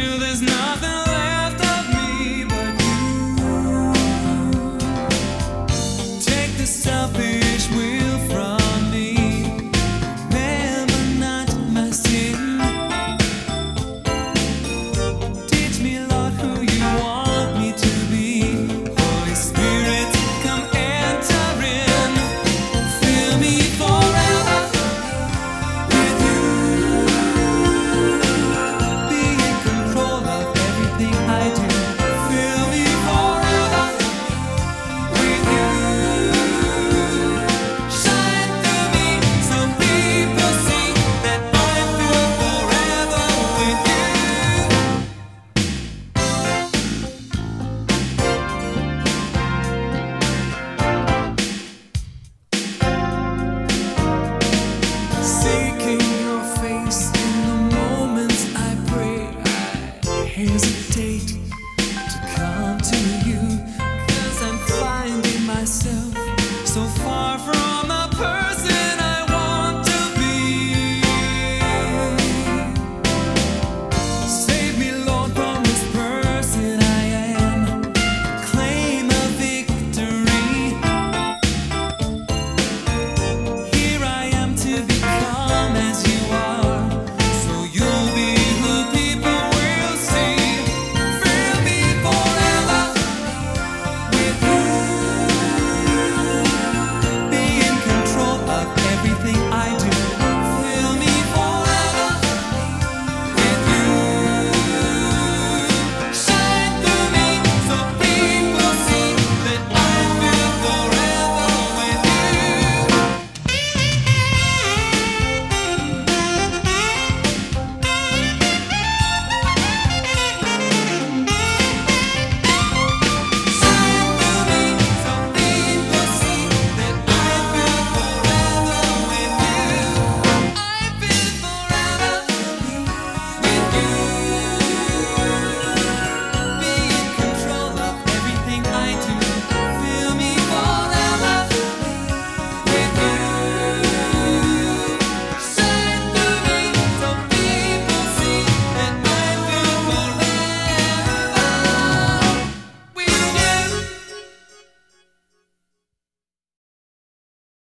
to the